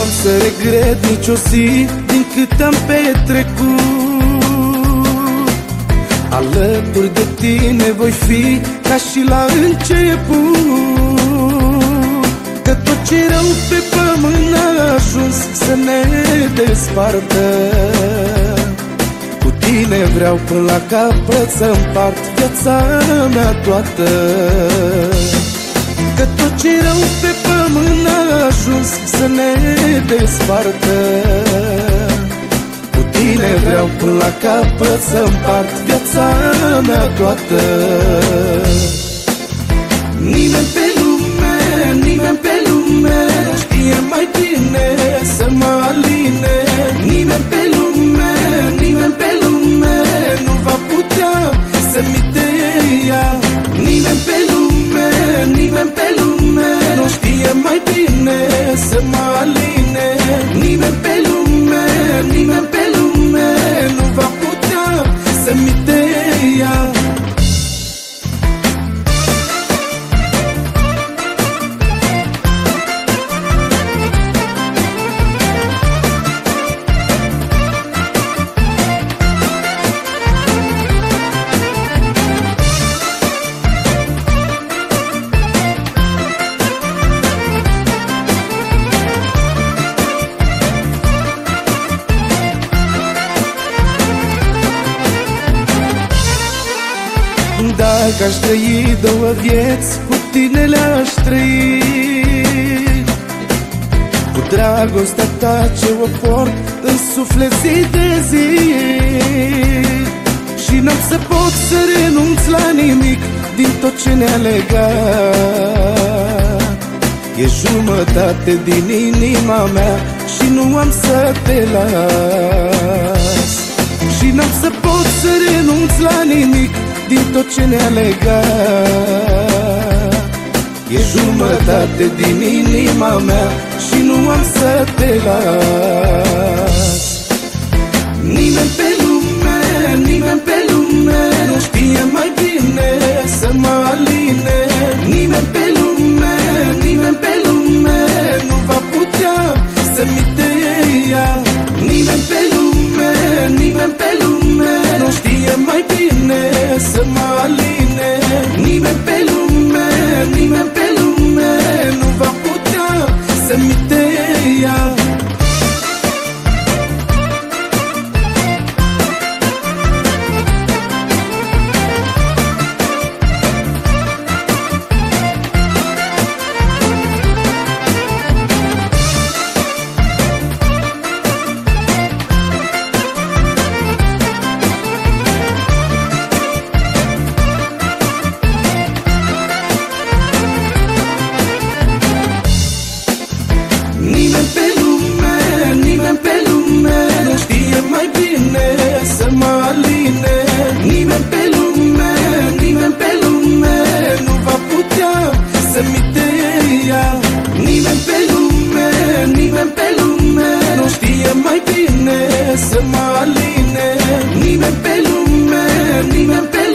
N-am să regret nicio zi din cât am petrecut. Alături de tine voi fi ca și la început. Că tot ce rău pe pământ a ajuns să ne despartă. Cu tine vreau până la capăt să împart viața mea toată. Că tot ce rău pe pământ a ajuns să ne despartă. Cu tine vreau până la capăt să împart viața mea toată. Nimeni pe lume, nimeni pe lume Știe mai bine să mă aline. Nimeni pe lume, nimeni pe lume Nu va putea să-mi te ia. Nimeni pe lume, nimeni pe lume Nu știe mai bine să-mi Dacă aș trăi două vieți, cu tine le-aș trăi. Cu dragostea ta ce o port în suflet zi de zi. Și n-am să pot să renunț la nimic din tot ce ne-a legat. E jumătate din inima mea și nu am să te las. Și n-am să pot să renunț la nimic din tot ce ne-a legat. E jumătate din inima mea și nu am să te las. Nimeni pe lume, nimeni pe lume Nu știe mai bine să mă aline. Nimeni pe lume, nimeni pe lume Nu va putea să-mi te ia. Nimeni pe lume, nimeni pe lume Nu știe mai bine să mai bine Să mă aline. Nimeni pe lume, nimeni pe